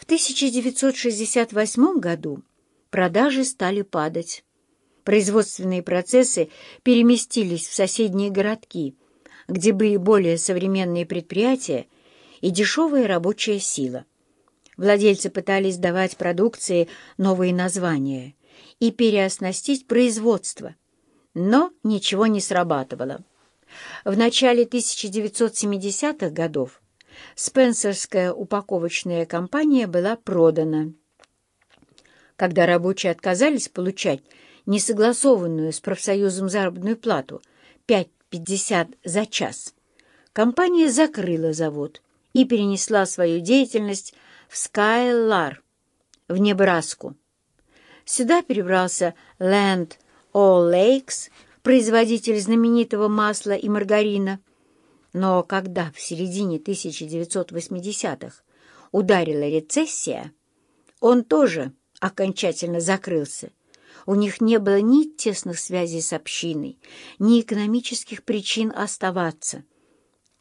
В 1968 году продажи стали падать. Производственные процессы переместились в соседние городки, где были более современные предприятия и дешевая рабочая сила. Владельцы пытались давать продукции новые названия и переоснастить производство, но ничего не срабатывало. В начале 1970-х годов Спенсерская упаковочная компания была продана. Когда рабочие отказались получать несогласованную с профсоюзом заработную плату 5,50 за час, компания закрыла завод и перенесла свою деятельность в Скайлар, в Небраску. Сюда перебрался Land O'Lakes, производитель знаменитого масла и маргарина. Но когда в середине 1980-х ударила рецессия, он тоже окончательно закрылся. У них не было ни тесных связей с общиной, ни экономических причин оставаться.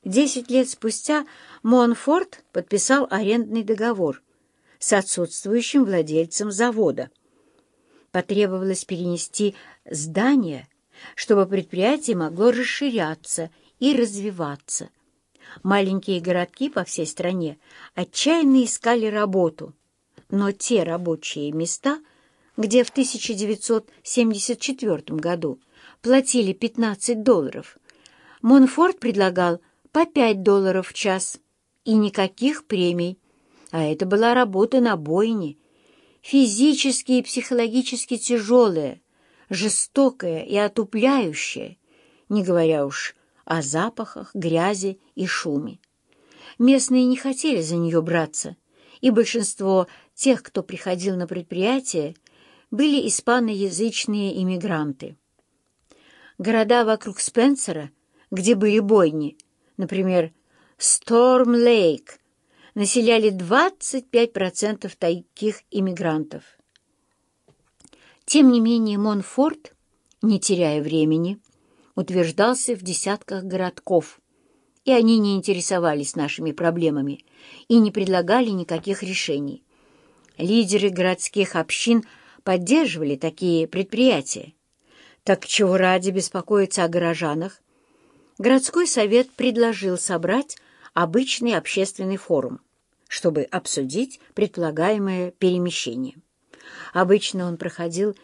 Десять лет спустя Монфорт подписал арендный договор с отсутствующим владельцем завода. Потребовалось перенести здание, чтобы предприятие могло расширяться и развиваться. Маленькие городки по всей стране отчаянно искали работу, но те рабочие места, где в 1974 году платили 15 долларов, Монфорт предлагал по 5 долларов в час и никаких премий. А это была работа на бойне, физически и психологически тяжелая, жестокая и отупляющая, не говоря уж о запахах, грязи и шуме. Местные не хотели за нее браться, и большинство тех, кто приходил на предприятие, были испаноязычные иммигранты. Города вокруг Спенсера, где были бойни, например, Сторм-Лейк, населяли 25% таких иммигрантов. Тем не менее Монфорт, не теряя времени, утверждался в десятках городков, и они не интересовались нашими проблемами и не предлагали никаких решений. Лидеры городских общин поддерживали такие предприятия. Так чего ради беспокоиться о горожанах? Городской совет предложил собрать обычный общественный форум, чтобы обсудить предполагаемое перемещение. Обычно он проходил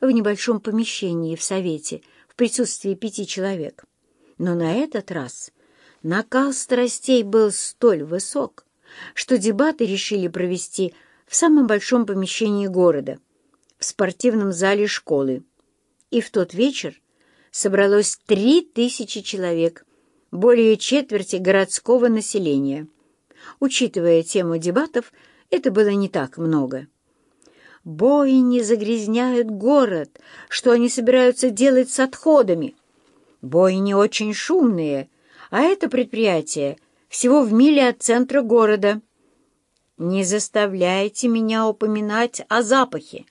в небольшом помещении в совете – в присутствии пяти человек. Но на этот раз накал страстей был столь высок, что дебаты решили провести в самом большом помещении города, в спортивном зале школы. И в тот вечер собралось три тысячи человек, более четверти городского населения. Учитывая тему дебатов, это было не так много. Бойни загрязняют город. Что они собираются делать с отходами? Бойни очень шумные, а это предприятие всего в миле от центра города. Не заставляйте меня упоминать о запахе.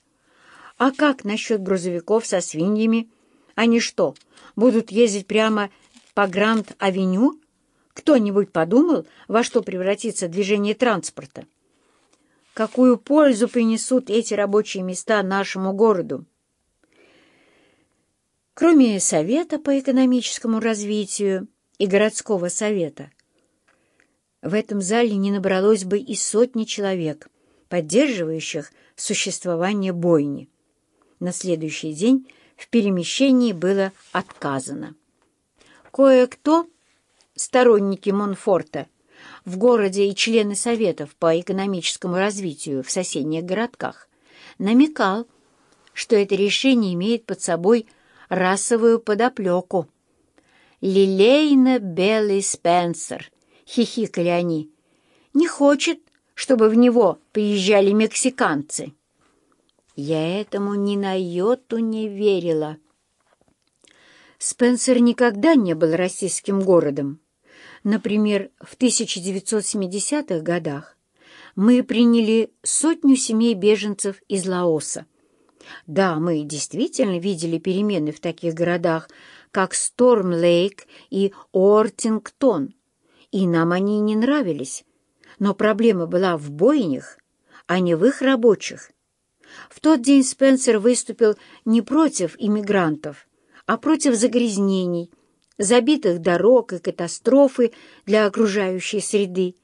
А как насчет грузовиков со свиньями? Они что, будут ездить прямо по Гранд-авеню? Кто-нибудь подумал, во что превратится движение транспорта? Какую пользу принесут эти рабочие места нашему городу. Кроме Совета по экономическому развитию и городского совета, в этом зале не набралось бы и сотни человек, поддерживающих существование бойни. На следующий день в перемещении было отказано. Кое-кто, сторонники Монфорта, в городе и члены Советов по экономическому развитию в соседних городках, намекал, что это решение имеет под собой расовую подоплеку. «Лилейно белый Спенсер», — хихикали они, — «не хочет, чтобы в него приезжали мексиканцы». Я этому ни на йоту не верила. Спенсер никогда не был российским городом. Например, в 1970-х годах мы приняли сотню семей беженцев из Лаоса. Да, мы действительно видели перемены в таких городах, как Сторм-Лейк и Ортингтон, и нам они не нравились. Но проблема была в бойнях, а не в их рабочих. В тот день Спенсер выступил не против иммигрантов, а против загрязнений, забитых дорог и катастрофы для окружающей среды.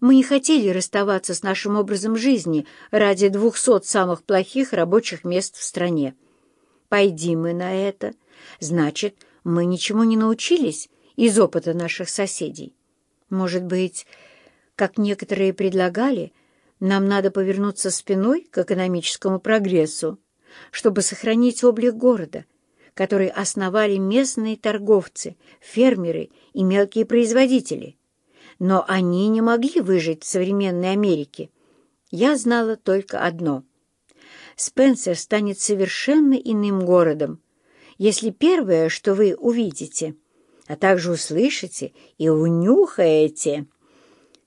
Мы не хотели расставаться с нашим образом жизни ради двухсот самых плохих рабочих мест в стране. Пойди мы на это, значит, мы ничему не научились из опыта наших соседей. Может быть, как некоторые предлагали, нам надо повернуться спиной к экономическому прогрессу, чтобы сохранить облик города, который основали местные торговцы, фермеры и мелкие производители. Но они не могли выжить в современной Америке. Я знала только одно. Спенсер станет совершенно иным городом, если первое, что вы увидите, а также услышите и унюхаете,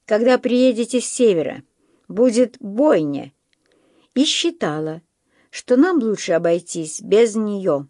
когда приедете с севера, будет бойня, и считала, что нам лучше обойтись без нее.